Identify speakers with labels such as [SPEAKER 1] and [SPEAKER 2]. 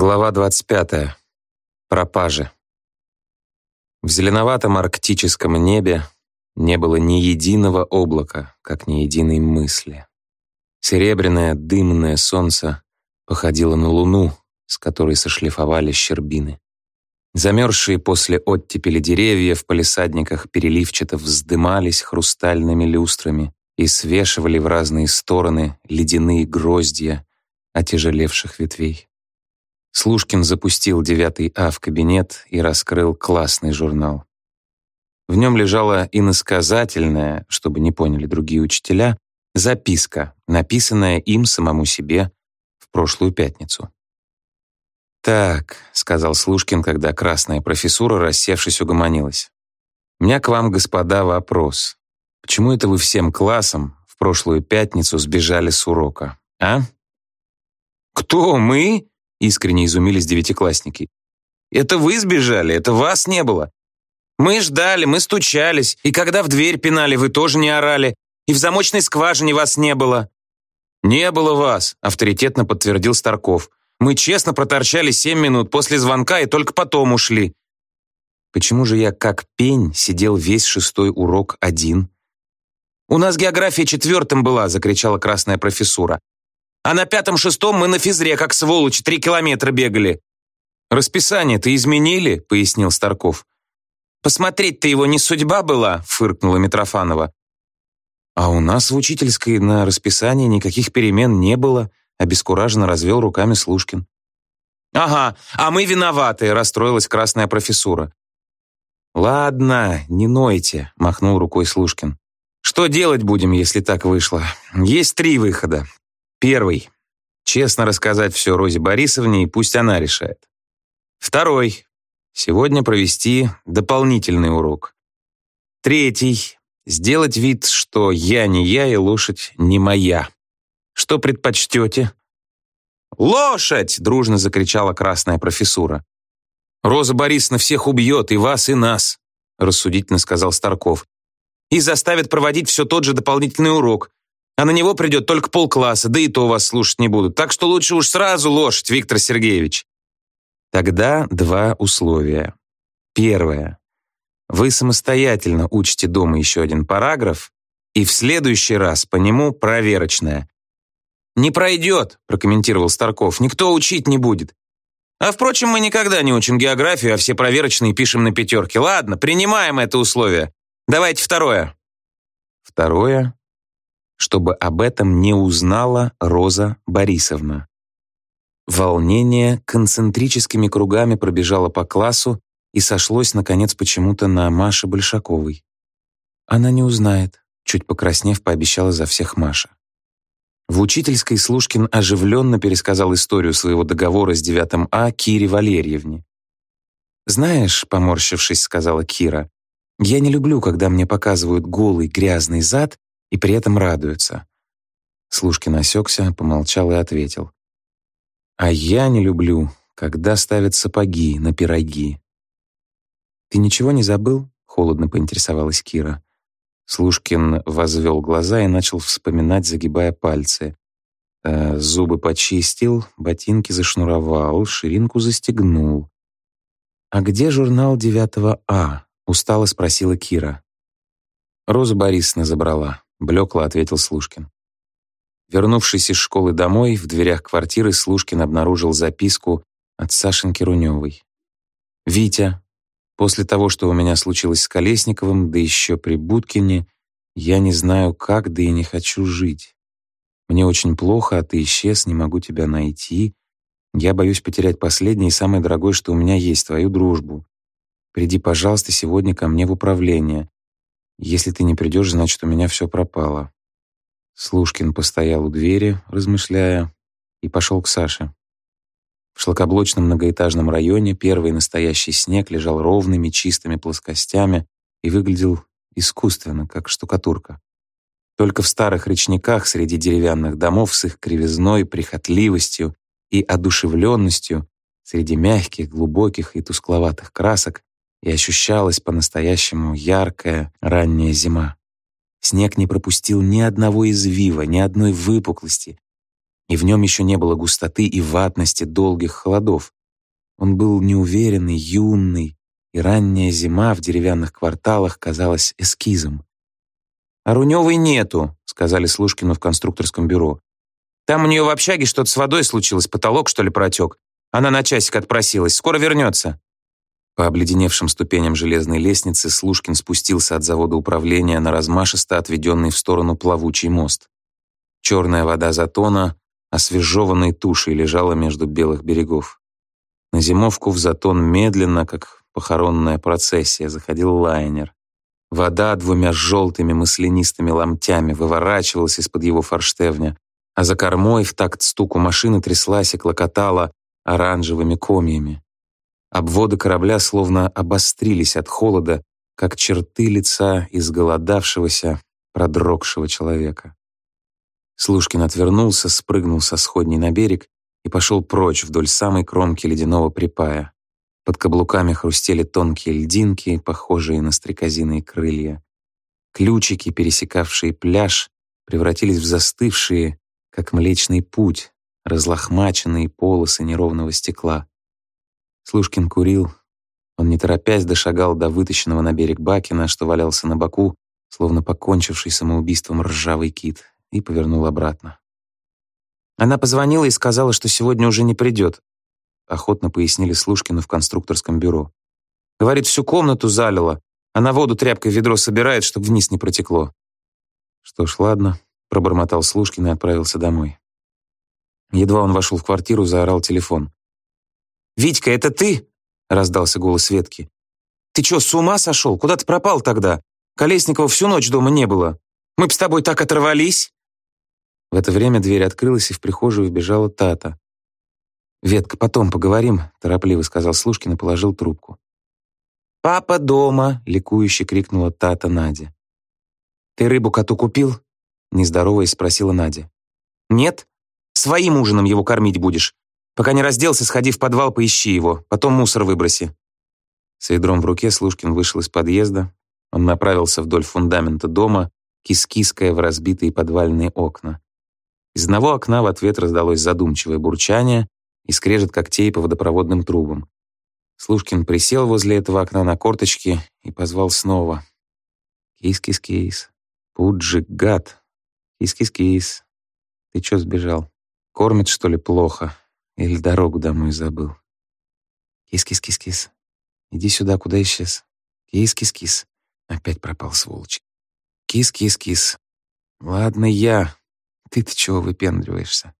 [SPEAKER 1] Глава 25. Пропажи. В зеленоватом арктическом небе не было ни единого облака, как ни единой мысли. Серебряное дымное солнце походило на луну, с которой сошлифовали щербины. Замерзшие после оттепели деревья в палисадниках переливчато вздымались хрустальными люстрами и свешивали в разные стороны ледяные гроздья отяжелевших ветвей. Слушкин запустил девятый А в кабинет и раскрыл классный журнал. В нем лежала иносказательная, чтобы не поняли другие учителя, записка, написанная им самому себе в прошлую пятницу. «Так», — сказал Слушкин, когда красная профессура, рассевшись, угомонилась. «У меня к вам, господа, вопрос. Почему это вы всем классом в прошлую пятницу сбежали с урока, а?»
[SPEAKER 2] «Кто, мы?» Искренне изумились девятиклассники. «Это вы сбежали, это вас не было. Мы ждали, мы стучались, и когда в дверь пинали, вы тоже не орали, и в замочной скважине вас не было». «Не было вас», — авторитетно подтвердил Старков. «Мы честно проторчали семь минут после звонка и только потом ушли».
[SPEAKER 1] «Почему же я, как пень, сидел весь шестой урок один?»
[SPEAKER 2] «У нас география четвертым была», — закричала красная профессура. А на пятом-шестом мы на физре, как сволочь, три километра бегали».
[SPEAKER 1] «Расписание-то изменили?» — пояснил Старков.
[SPEAKER 2] «Посмотреть-то его не судьба была», — фыркнула Митрофанова.
[SPEAKER 1] «А у нас в учительской на расписании никаких перемен не было», — обескураженно развел руками Слушкин.
[SPEAKER 2] «Ага, а мы виноваты», — расстроилась красная профессура.
[SPEAKER 1] «Ладно, не нойте», — махнул рукой Слушкин. «Что делать будем, если так вышло? Есть три выхода. Первый. Честно рассказать все Розе Борисовне, и пусть она решает. Второй. Сегодня провести дополнительный урок. Третий. Сделать вид, что я не я и лошадь не моя. Что предпочтете?
[SPEAKER 2] «Лошадь!» — дружно закричала красная профессура.
[SPEAKER 1] «Роза Борисовна всех убьет, и вас, и нас», — рассудительно сказал Старков.
[SPEAKER 2] «И заставит проводить все тот же дополнительный урок а на него придет только полкласса, да и то вас слушать не будут. Так что лучше уж сразу лошадь, Виктор Сергеевич».
[SPEAKER 1] Тогда два условия. Первое. Вы самостоятельно учите дома еще один параграф, и в следующий раз по нему проверочное.
[SPEAKER 2] «Не пройдет», — прокомментировал Старков, — «никто учить не будет. А впрочем, мы никогда не учим географию, а все проверочные пишем на пятерке. Ладно, принимаем это условие. Давайте второе».
[SPEAKER 1] Второе чтобы об этом не узнала Роза Борисовна. Волнение концентрическими кругами пробежало по классу и сошлось, наконец, почему-то на Маше Большаковой. Она не узнает, чуть покраснев, пообещала за всех Маша. В учительской Слушкин оживленно пересказал историю своего договора с 9 А Кире Валерьевне. «Знаешь», — поморщившись, сказала Кира, «я не люблю, когда мне показывают голый грязный зад и при этом радуются. Слушкин осекся, помолчал и ответил. «А я не люблю, когда ставят сапоги на пироги». «Ты ничего не забыл?» — холодно поинтересовалась Кира. Слушкин возвел глаза и начал вспоминать, загибая пальцы. Э, зубы почистил, ботинки зашнуровал, ширинку застегнул. «А где журнал 9 А?» — устало спросила Кира. Роза Борисовна забрала. — блекло ответил Слушкин. Вернувшись из школы домой, в дверях квартиры Слушкин обнаружил записку от Сашеньки Руневой. «Витя, после того, что у меня случилось с Колесниковым, да еще при Будкине, я не знаю как, да и не хочу жить. Мне очень плохо, а ты исчез, не могу тебя найти. Я боюсь потерять последнее и самое дорогое, что у меня есть, твою дружбу. Приди, пожалуйста, сегодня ко мне в управление. Если ты не придешь, значит, у меня все пропало. Слушкин постоял у двери, размышляя, и пошел к Саше. В шлакоблочном многоэтажном районе первый настоящий снег лежал ровными чистыми плоскостями и выглядел искусственно, как штукатурка. Только в старых речниках среди деревянных домов с их кривизной, прихотливостью и одушевленностью, среди мягких, глубоких и тускловатых красок, и ощущалась по-настоящему яркая ранняя зима. Снег не пропустил ни одного извива, ни одной выпуклости. и в нем еще не было густоты и ватности долгих холодов. Он был неуверенный, юный, и ранняя зима в деревянных кварталах казалась эскизом.
[SPEAKER 2] «А Руневой нету», — сказали Слушкину в конструкторском бюро. «Там у нее в общаге что-то с водой случилось, потолок, что ли, протек. Она на часик отпросилась, скоро вернется».
[SPEAKER 1] По обледеневшим ступеням железной лестницы Слушкин спустился от завода управления на размашисто отведенный в сторону плавучий мост. Черная вода затона, освежеванной тушей, лежала между белых берегов. На зимовку в затон медленно, как похоронная процессия, заходил лайнер. Вода двумя желтыми маслянистыми ломтями выворачивалась из-под его форштевня, а за кормой в такт стуку машины тряслась и клокотала оранжевыми комьями. Обводы корабля словно обострились от холода, как черты лица изголодавшегося, продрогшего человека. Слушкин отвернулся, спрыгнул со сходней на берег и пошел прочь вдоль самой кромки ледяного припая. Под каблуками хрустели тонкие льдинки, похожие на стрекозиные крылья. Ключики, пересекавшие пляж, превратились в застывшие, как Млечный Путь, разлохмаченные полосы неровного стекла. Слушкин курил. Он, не торопясь, дошагал до вытащенного на берег Бакина, что валялся на боку, словно покончивший самоубийством ржавый кит, и повернул обратно.
[SPEAKER 2] Она позвонила и сказала, что сегодня уже не придет
[SPEAKER 1] охотно пояснили Слушкину в конструкторском бюро.
[SPEAKER 2] Говорит, всю комнату залило, а на воду тряпкой ведро собирает, чтобы вниз не протекло.
[SPEAKER 1] Что ж, ладно, пробормотал Слушкин и отправился домой. Едва он вошел в квартиру, заорал телефон.
[SPEAKER 2] «Витька, это ты?» — раздался голос Ветки. «Ты что, с ума сошел? Куда ты пропал тогда? Колесникова всю ночь дома не было. Мы б с тобой так оторвались!»
[SPEAKER 1] В это время дверь открылась, и в прихожую вбежала Тата. «Ветка, потом поговорим», — торопливо сказал Слушкин и положил трубку.
[SPEAKER 2] «Папа дома!»
[SPEAKER 1] — ликующе крикнула Тата Надя.
[SPEAKER 2] «Ты рыбу коту купил?» — нездороваясь спросила Надя. «Нет? Своим ужином его кормить будешь. Пока не разделся, сходи в подвал, поищи его, потом мусор выброси».
[SPEAKER 1] С ведром в руке Слушкин вышел из подъезда. Он направился вдоль фундамента дома, кискиская в разбитые подвальные окна. Из одного окна в ответ раздалось задумчивое бурчание, и скрежет когтей по водопроводным трубам. Служкин присел возле этого окна на корточки и позвал снова. «Кис-кис-кис, Пуджик, гад, кис-кис-кис, ты чё сбежал? Кормит, что ли, плохо? Или дорогу домой забыл? Кис-кис-кис-кис, иди сюда, куда исчез? Кис-кис-кис, опять пропал, сволочь. Кис-кис-кис, ладно я, ты-то чего выпендриваешься?